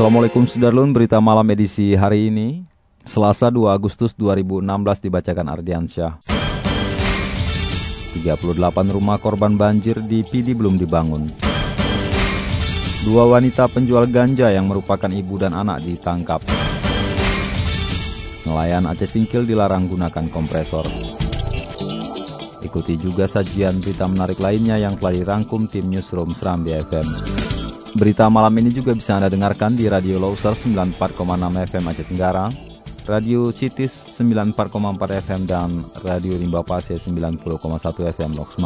Assalamualaikum Sudarlun, berita malam edisi hari ini, Selasa 2 Agustus 2016 dibacakan Ardiansyah. 38 rumah korban banjir di Pidi belum dibangun. Dua wanita penjual ganja yang merupakan ibu dan anak ditangkap. Nelayan Aceh Singkil dilarang gunakan kompresor. Ikuti juga sajian berita menarik lainnya yang telah dirangkum tim Newsroom Serambi FM. Berita malam ini juga bisa Anda dengarkan di Radio Loser 94,6 FM Aceh Tenggara, Radio Citis 94,4 FM, dan Radio Rimba Pase 90,1 FM Loks.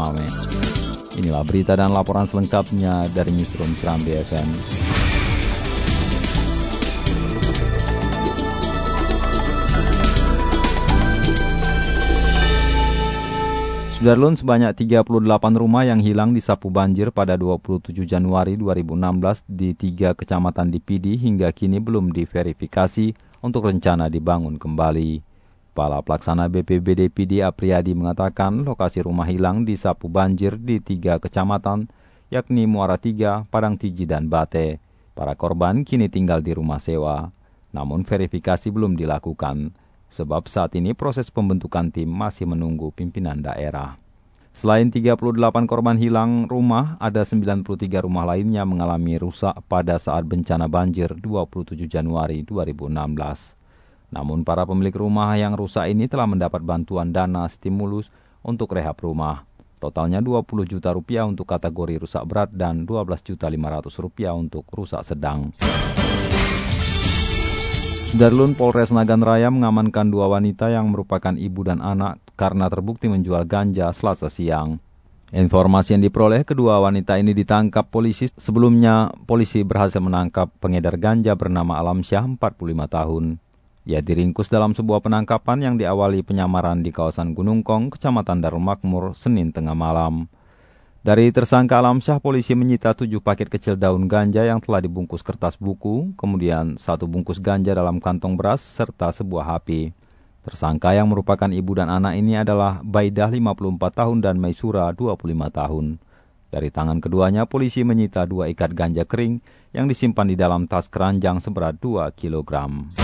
Inilah berita dan laporan selengkapnya dari Newsroom Serambi FM. Sudarlun sebanyak 38 rumah yang hilang disapu banjir pada 27 Januari 2016 di tiga kecamatan di Pidi hingga kini belum diverifikasi untuk rencana dibangun kembali. Kepala Pelaksana BPBD Pidi Apriyadi mengatakan lokasi rumah hilang disapu banjir di tiga kecamatan yakni Muara Tiga, Padang Tiji, dan Bate. Para korban kini tinggal di rumah sewa. Namun verifikasi belum dilakukan sebab saat ini proses pembentukan tim masih menunggu pimpinan daerah. Selain 38 korban hilang rumah, ada 93 rumah lainnya mengalami rusak pada saat bencana banjir 27 Januari 2016. Namun para pemilik rumah yang rusak ini telah mendapat bantuan dana stimulus untuk rehab rumah. Totalnya 20 juta rupiah untuk kategori rusak berat dan 12 juta 500 rupiah untuk rusak sedang. Darlun Polres Nagan Raya mengamankan dua wanita yang merupakan ibu dan anak karena terbukti menjual ganja selasa siang. Informasi yang diperoleh kedua wanita ini ditangkap polisi. Sebelumnya, polisi berhasil menangkap pengedar ganja bernama Alam Syah 45 tahun. Ia diringkus dalam sebuah penangkapan yang diawali penyamaran di kawasan Gunung Kong, Kecamatan Darul Makmur, Senin tengah malam. Dari tersangka Alam Syah, polisi menyita tujuh paket kecil daun ganja yang telah dibungkus kertas buku, kemudian satu bungkus ganja dalam kantong beras, serta sebuah HP. Tersangka yang merupakan ibu dan anak ini adalah Baidah 54 tahun dan Maisura 25 tahun. Dari tangan keduanya, polisi menyita dua ikat ganja kering yang disimpan di dalam tas keranjang seberat 2 kilogram.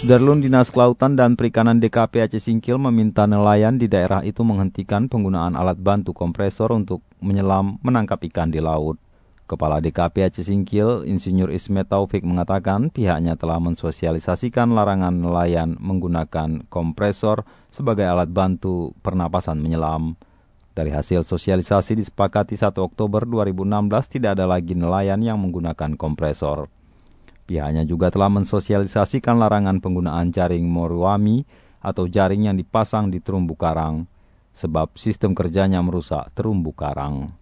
Sudarlun Dinas Kelautan dan Perikanan DKP Aceh Singkil meminta nelayan di daerah itu menghentikan penggunaan alat bantu kompresor untuk menyelam menangkap ikan di laut. Kepala DKP Aceh Singkil, Insinyur Ismet Taufik mengatakan pihaknya telah mensosialisasikan larangan nelayan menggunakan kompresor sebagai alat bantu pernapasan menyelam. Dari hasil sosialisasi disepakati 1 Oktober 2016 tidak ada lagi nelayan yang menggunakan kompresor. Pihaknya juga telah mensosialisasikan larangan penggunaan jaring moruami atau jaring yang dipasang di terumbu karang, sebab sistem kerjanya merusak terumbu karang.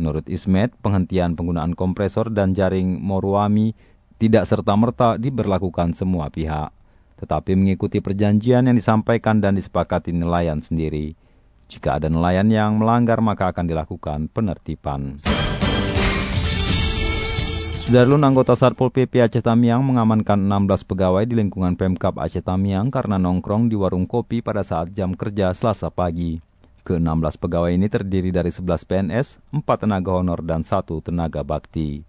Menurut Ismet, penghentian penggunaan kompresor dan jaring moruami tidak serta-merta diberlakukan semua pihak, tetapi mengikuti perjanjian yang disampaikan dan disepakati nelayan sendiri. Jika ada nelayan yang melanggar maka akan dilakukan penertiban. Sudarlun anggota Satpol PP Aceh Tamiang mengamankan 16 pegawai di lingkungan Pemkap Aceh Tamiang karena nongkrong di warung kopi pada saat jam kerja selasa pagi. Ke-16 pegawai ini terdiri dari 11 PNS, 4 tenaga honor, dan 1 tenaga bakti.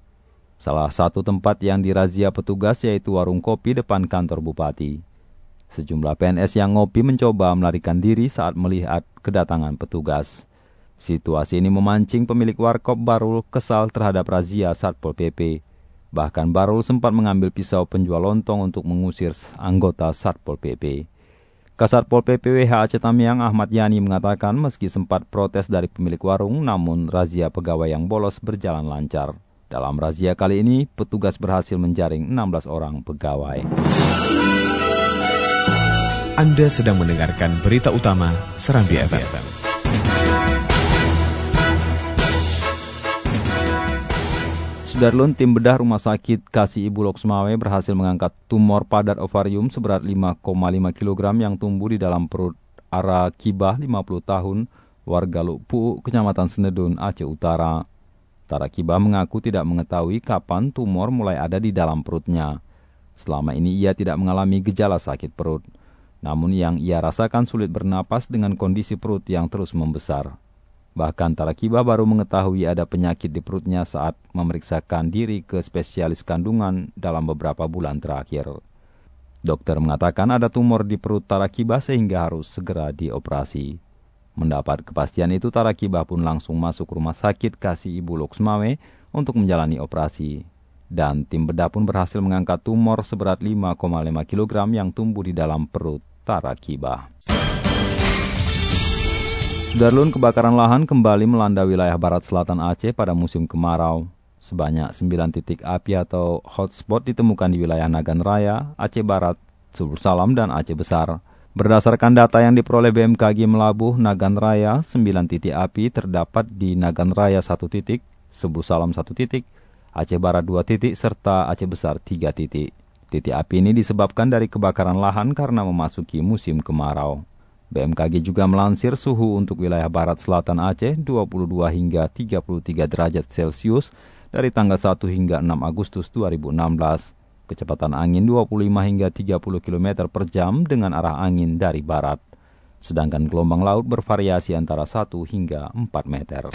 Salah satu tempat yang dirazia petugas yaitu warung kopi depan kantor bupati. Sejumlah PNS yang ngopi mencoba melarikan diri saat melihat kedatangan petugas. Situasi ini memancing pemilik warkop Barul kesal terhadap razia Satpol PP. Bahkan Barul sempat mengambil pisau penjual lontong untuk mengusir anggota Satpol PP. Kasatpol PP WH Aceh Tamiang Ahmad Yani mengatakan meski sempat protes dari pemilik warung, namun razia pegawai yang bolos berjalan lancar. Dalam razia kali ini, petugas berhasil menjaring 16 orang pegawai. Anda sedang mendengarkan berita utama Serambi FM. Sudarlun, tim bedah Rumah Sakit Kasih Ibu Loksmawe berhasil mengangkat tumor padat ovarium seberat 5,5 kg yang tumbuh di dalam perut Ara Kibah 50 tahun, warga Lukpu, Kecamatan Senedun, Aceh Utara. Tara Kibah mengaku tidak mengetahui kapan tumor mulai ada di dalam perutnya. Selama ini ia tidak mengalami gejala sakit perut. Namun yang ia rasakan sulit bernapas dengan kondisi perut yang terus membesar. Bahkan Tarakiba baru mengetahui ada penyakit di perutnya saat memeriksakan diri ke spesialis kandungan dalam beberapa bulan terakhir. Dokter mengatakan ada tumor di perut Tarakiba sehingga harus segera dioperasi. Mendapat kepastian itu Tarakiba pun langsung masuk rumah sakit kasih Ibu Loksmawe untuk menjalani operasi. Dan tim bedah pun berhasil mengangkat tumor seberat 5,5 kg yang tumbuh di dalam perut Tarakiba. Sudarlun kebakaran lahan kembali melanda wilayah barat selatan Aceh pada musim kemarau. Sebanyak 9 titik api atau hotspot ditemukan di wilayah Nagan Raya, Aceh Barat, Subur Salam, dan Aceh Besar. Berdasarkan data yang diperoleh BMKG Melabuh, Nagan Raya, 9 titik api terdapat di Nagan Raya 1 titik, Subur Salam 1 titik, Aceh Barat 2 titik, serta Aceh Besar 3 titik. Titik api ini disebabkan dari kebakaran lahan karena memasuki musim kemarau. BMKG juga melansir suhu untuk wilayah barat selatan Aceh 22 hingga 33 derajat Celcius dari tanggal 1 hingga 6 Agustus 2016. Kecepatan angin 25 hingga 30 km per jam dengan arah angin dari barat. Sedangkan gelombang laut bervariasi antara 1 hingga 4 meter.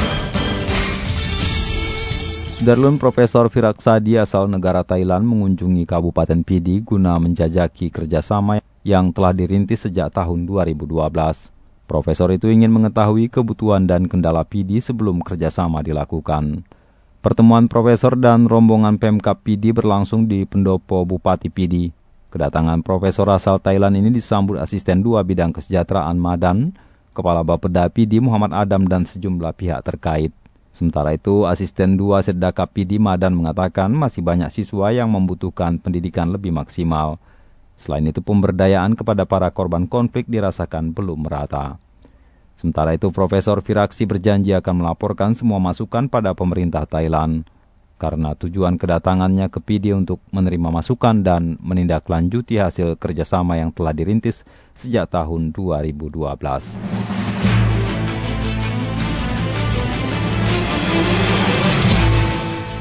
Darlun Profesor Firaksadi asal negara Thailand mengunjungi Kabupaten Pidi guna menjajaki kerjasama yang telah dirintis sejak tahun 2012. Profesor itu ingin mengetahui kebutuhan dan kendala PD sebelum kerjasama dilakukan. Pertemuan Profesor dan rombongan Pemkap PD berlangsung di Pendopo Bupati PD. Kedatangan Profesor asal Thailand ini disambut asisten dua bidang kesejahteraan Madan, Kepala Bapeda PD Muhammad Adam dan sejumlah pihak terkait. Sementara itu, asisten dua Sedaka PD Madan mengatakan masih banyak siswa yang membutuhkan pendidikan lebih maksimal. Selain itu pemberdayaan kepada para korban konflik dirasakan belum merata. Sementara itu Profesor Firaksi berjanji akan melaporkan semua masukan pada pemerintah Thailand karena tujuan kedatangannya ke PD untuk menerima masukan dan menindaklanjuti hasil kerjasama yang telah dirintis sejak tahun 2012.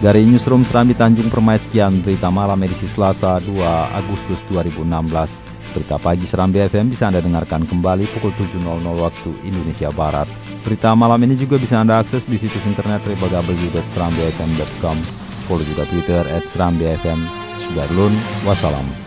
Dari Newsroom Serambi Tanjung Permai sekian berita malam edisi Selasa 2 Agustus 2016. Berita pagi Serambi FM bisa Anda dengarkan kembali pukul 7.00 waktu Indonesia Barat. Berita malam ini juga bisa Anda akses di situs internet www.serambifm.com. Follow juga Twitter at Serambi FM. Sudarlun, wassalam.